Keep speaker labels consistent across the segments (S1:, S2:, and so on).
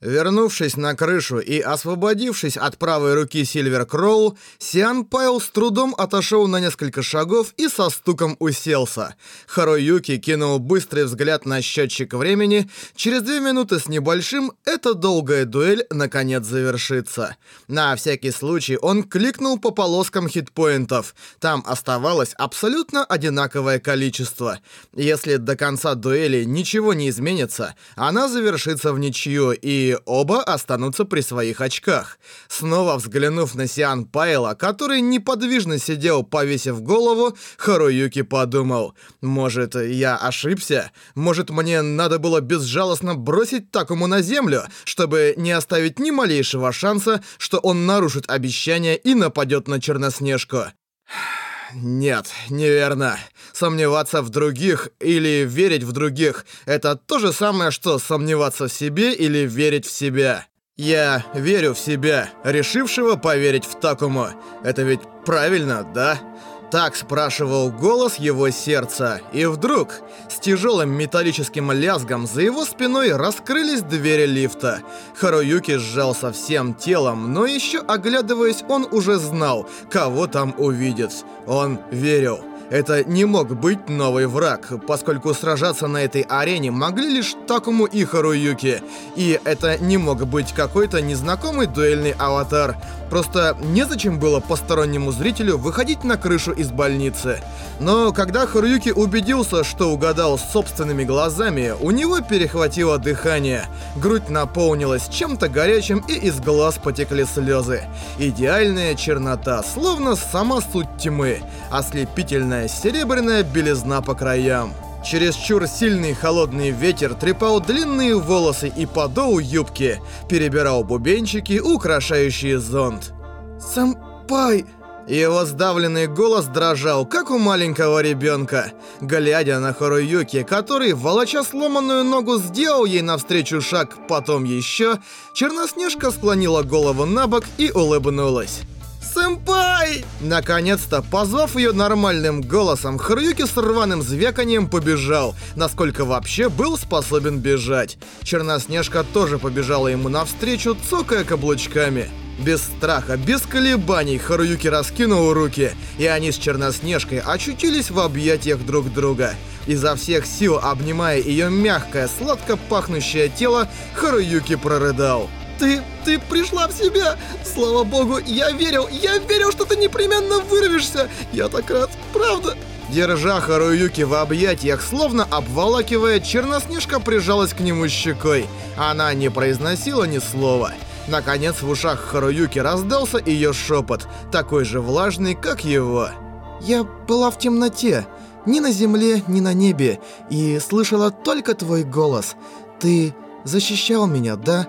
S1: Вернувшись на крышу и освободившись от правой руки Сильвер Кроу, Сиан Пайл с трудом отошел на несколько шагов и со стуком уселся. Харуюки кинул быстрый взгляд на счетчик времени. Через две минуты с небольшим эта долгая дуэль наконец завершится. На всякий случай он кликнул по полоскам хитпоинтов. Там оставалось абсолютно одинаковое количество. Если до конца дуэли ничего не изменится, она завершится в ничью и оба останутся при своих очках. Снова взглянув на Сиан Пайла, который неподвижно сидел, повесив голову, Харуюки подумал, «Может, я ошибся? Может, мне надо было безжалостно бросить Такому на землю, чтобы не оставить ни малейшего шанса, что он нарушит обещание и нападет на Черноснежку?» Нет, неверно. Сомневаться в других или верить в других — это то же самое, что сомневаться в себе или верить в себя. Я верю в себя, решившего поверить в Такому. Это ведь правильно, да? Так спрашивал голос его сердца, и вдруг с тяжелым металлическим лязгом за его спиной раскрылись двери лифта. Харуюки сжался всем телом, но еще оглядываясь, он уже знал, кого там увидит. Он верил. Это не мог быть новый враг, поскольку сражаться на этой арене могли лишь Такому и Харуюки. И это не мог быть какой-то незнакомый дуэльный аватар. Просто незачем было постороннему зрителю выходить на крышу из больницы. Но когда Харуюки убедился, что угадал собственными глазами, у него перехватило дыхание. Грудь наполнилась чем-то горячим и из глаз потекли слезы. Идеальная чернота, словно сама суть тьмы. Ослепительная серебряная белизна по краям. Чересчур сильный холодный ветер трепал длинные волосы и подол юбки, перебирал бубенчики, украшающие зонт. «Сэмпай!» Его сдавленный голос дрожал, как у маленького ребенка. Глядя на Харуюки, который, волоча сломанную ногу, сделал ей навстречу шаг, потом еще, Черноснежка склонила голову на бок и улыбнулась. «Сэмпай!» Наконец-то, позвав ее нормальным голосом, Харуюки с рваным звяканием побежал, насколько вообще был способен бежать. Черноснежка тоже побежала ему навстречу, цокая каблучками. Без страха, без колебаний Харуюки раскинул руки, и они с Черноснежкой очутились в объятиях друг друга. Изо всех сил, обнимая ее мягкое, сладко пахнущее тело, Харуюки прорыдал. «Ты... ты пришла в себя! Слава богу, я верил, я верил, что ты непременно вырвешься! Я так рад, правда!» Держа Харуюки в объятиях, словно обволакивая, Черноснежка прижалась к нему щекой. Она не произносила ни слова. Наконец в ушах Харуюки раздался ее шепот, такой же влажный, как его. «Я была в темноте, ни на земле, ни на небе, и слышала только твой голос. Ты защищал меня, да?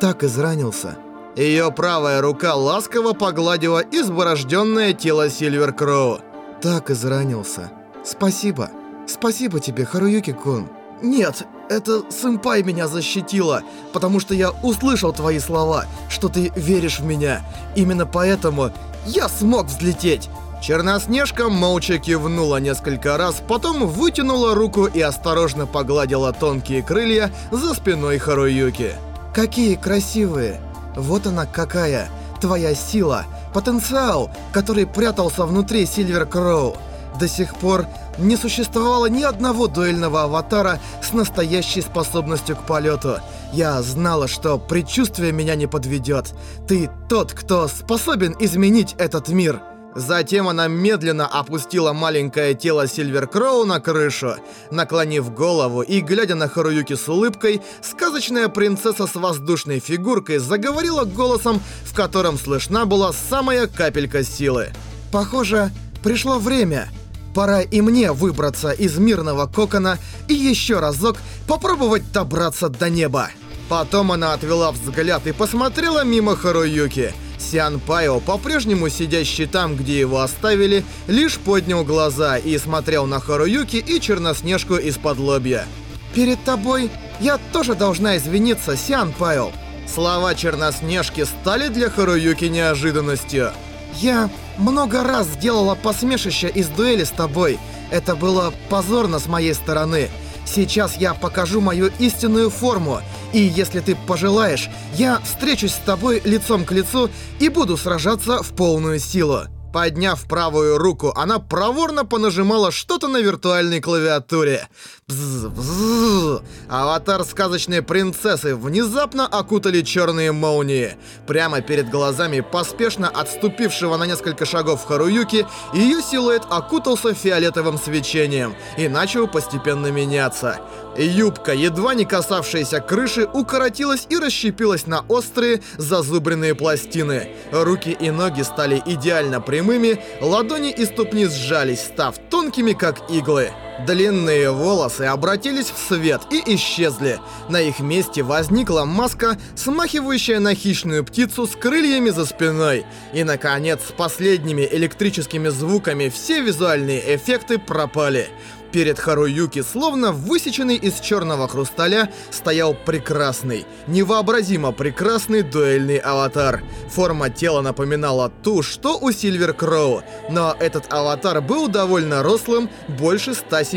S1: Так изранился». Ее правая рука ласково погладила изборожденное тело Сильвер Кроу. «Так изранился. Спасибо. Спасибо тебе, Харуюки-кун». «Нет, это сэмпай меня защитила, потому что я услышал твои слова, что ты веришь в меня. Именно поэтому я смог взлететь!» Черноснежка молча кивнула несколько раз, потом вытянула руку и осторожно погладила тонкие крылья за спиной Харуюки. «Какие красивые! Вот она какая! Твоя сила, потенциал, который прятался внутри Сильвер Кроу!» До сих пор не существовало ни одного дуэльного аватара с настоящей способностью к полету. Я знала, что предчувствие меня не подведет. Ты тот, кто способен изменить этот мир. Затем она медленно опустила маленькое тело Сильвер Кроу на крышу. Наклонив голову и глядя на Харуюки с улыбкой, сказочная принцесса с воздушной фигуркой заговорила голосом, в котором слышна была самая капелька силы. «Похоже, пришло время». Пора и мне выбраться из мирного кокона и еще разок попробовать добраться до неба. Потом она отвела взгляд и посмотрела мимо Харуюки. Сиан Пайо, по-прежнему сидящий там, где его оставили, лишь поднял глаза и смотрел на Харуюки и Черноснежку из-под лобья. «Перед тобой я тоже должна извиниться, Сиан Пайо». Слова Черноснежки стали для Харуюки неожиданностью. «Я много раз сделала посмешище из дуэли с тобой. Это было позорно с моей стороны. Сейчас я покажу мою истинную форму, и если ты пожелаешь, я встречусь с тобой лицом к лицу и буду сражаться в полную силу. Подняв правую руку, она проворно понажимала что-то на виртуальной клавиатуре. Бзз, бзз. Аватар сказочной принцессы внезапно окутали черные молнии. Прямо перед глазами поспешно отступившего на несколько шагов Харуюки, ее силуэт окутался фиолетовым свечением и начал постепенно меняться. Юбка, едва не касавшаяся крыши, укоротилась и расщепилась на острые, зазубренные пластины. Руки и ноги стали идеально прямыми, ладони и ступни сжались, став тонкими, как иглы. Длинные волосы обратились в свет и исчезли. На их месте возникла маска, смахивающая на хищную птицу с крыльями за спиной. И, наконец, с последними электрическими звуками все визуальные эффекты пропали. Перед Харуюки, словно высеченный из черного хрусталя, стоял прекрасный, невообразимо прекрасный дуэльный аватар. Форма тела напоминала ту, что у Сильвер Кроу, но этот аватар был довольно рослым, больше 170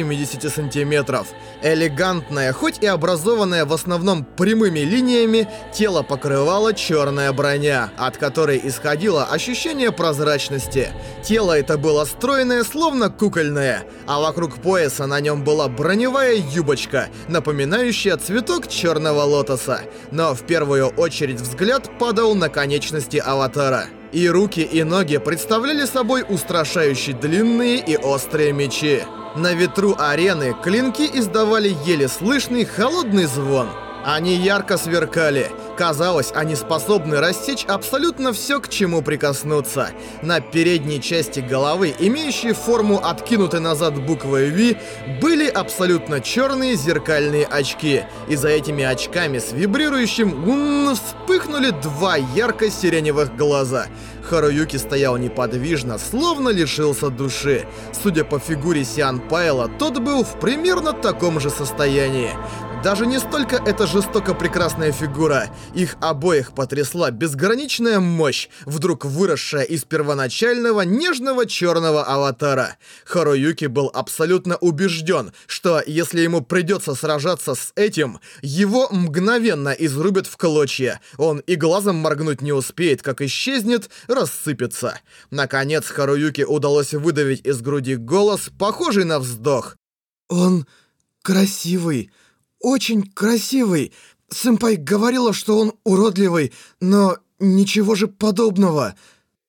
S1: сантиметров. Элегантное, хоть и образованное в основном прямыми линиями, тело покрывала черная броня, от которой исходило ощущение прозрачности. Тело это было стройное, словно кукольное, а вокруг пояса на нем была броневая юбочка, напоминающая цветок черного лотоса. Но в первую очередь взгляд падал на конечности аватара. И руки, и ноги представляли собой устрашающие длинные и острые мечи. На ветру арены клинки издавали еле слышный холодный звон. Они ярко сверкали. Казалось, они способны рассечь абсолютно все, к чему прикоснуться. На передней части головы, имеющей форму откинутой назад буквы V, были абсолютно черные зеркальные очки. И за этими очками с вибрирующим вспыхнули два ярко-сиреневых глаза. Харуюки стоял неподвижно, словно лишился души. Судя по фигуре Сиан Пайла, тот был в примерно таком же состоянии. Даже не столько эта жестоко прекрасная фигура. Их обоих потрясла безграничная мощь, вдруг выросшая из первоначального нежного черного аватара. Харуюки был абсолютно убежден, что если ему придется сражаться с этим, его мгновенно изрубят в клочья. Он и глазом моргнуть не успеет, как исчезнет, рассыпется. Наконец Харуюки удалось выдавить из груди голос, похожий на вздох. «Он красивый» очень красивый. Сэмпай говорила, что он уродливый, но ничего же подобного.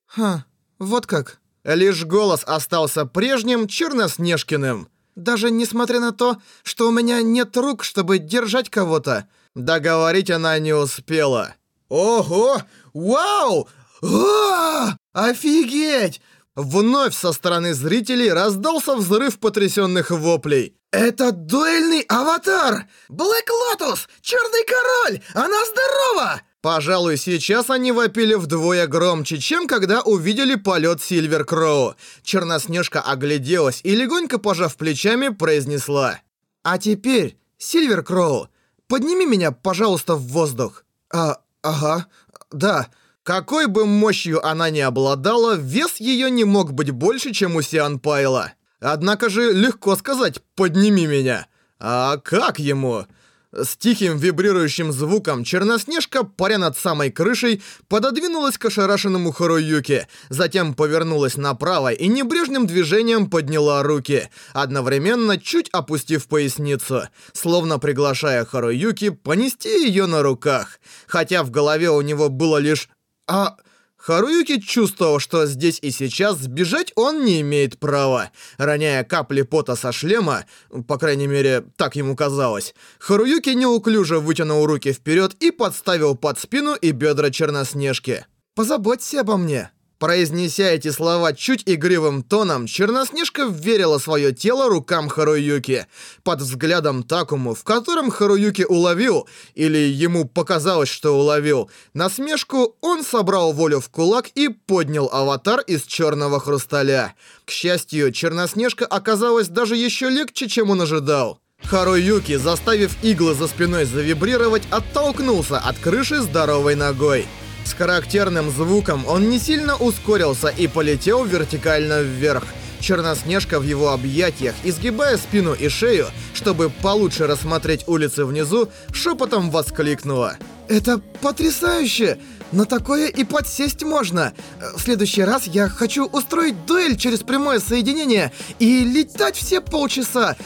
S1: Ха, вот как. Лишь голос остался прежним, Черноснежкиным. Даже несмотря на то, что у меня нет рук, чтобы держать кого-то. Договорить она не успела. Ого! Вау! О! Офигеть! Вновь со стороны зрителей раздался взрыв потрясенных воплей. «Это дуэльный аватар! Блэк Лотус! Черный король! Она здорова!» Пожалуй, сейчас они вопили вдвое громче, чем когда увидели полет Сильвер Кроу. Черноснежка огляделась и, легонько пожав плечами, произнесла. «А теперь, Сильвер Кроу, подними меня, пожалуйста, в воздух». «А, ага, да». Какой бы мощью она ни обладала, вес ее не мог быть больше, чем у Сиан Пайла. Однако же легко сказать «подними меня». А как ему? С тихим вибрирующим звуком Черноснежка, паря над самой крышей, пододвинулась к ошарашенному Харуюке, затем повернулась направо и небрежным движением подняла руки, одновременно чуть опустив поясницу, словно приглашая Харуюки понести ее на руках. Хотя в голове у него было лишь а Харуюки чувствовал, что здесь и сейчас сбежать он не имеет права. Роняя капли пота со шлема, по крайней мере, так ему казалось, Харуюки неуклюже вытянул руки вперед и подставил под спину и бедра Черноснежки. «Позаботься обо мне», Произнеся эти слова чуть игривым тоном, Черноснежка верила свое тело рукам Харуюки. Под взглядом Такому, в котором Харуюки уловил, или ему показалось, что уловил, насмешку, он собрал волю в кулак и поднял аватар из черного хрусталя. К счастью, Черноснежка оказалась даже еще легче, чем он ожидал. Харуюки, заставив иглы за спиной завибрировать, оттолкнулся от крыши здоровой ногой. С характерным звуком он не сильно ускорился и полетел вертикально вверх. Черноснежка в его объятиях, изгибая спину и шею, чтобы получше рассмотреть улицы внизу, шепотом воскликнула. «Это потрясающе! На такое и подсесть можно! В следующий раз я хочу устроить дуэль через прямое соединение и летать все полчаса!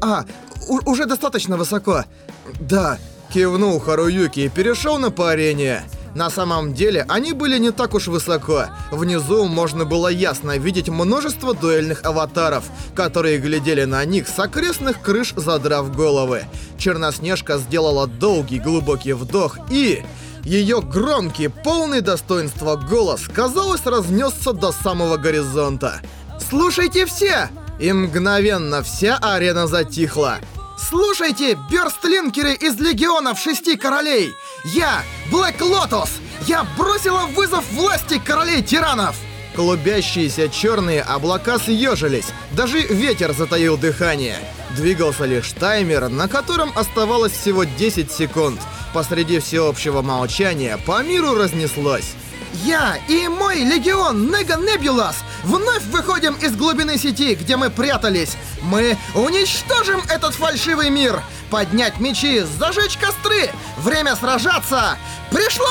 S1: А, уже достаточно высоко. Да, кивнул Харуюки и перешел на парение. На самом деле, они были не так уж высоко. Внизу можно было ясно видеть множество дуэльных аватаров, которые глядели на них с окрестных крыш, задрав головы. Черноснежка сделала долгий глубокий вдох и... Ее громкий, полный достоинства голос, казалось, разнесся до самого горизонта. «Слушайте все!» И мгновенно вся арена затихла. Слушайте, бёрстлинкеры из Легионов Шести Королей! Я, Блэк Лотос! Я бросила вызов власти королей-тиранов! Клубящиеся черные облака съежились, даже ветер затаил дыхание. Двигался лишь таймер, на котором оставалось всего 10 секунд. Посреди всеобщего молчания по миру разнеслось. Я и мой легион Нега Небулас вновь выходим из глубины сети, где мы прятались. Мы уничтожим этот фальшивый мир. Поднять мечи, зажечь костры. Время сражаться. Пришло!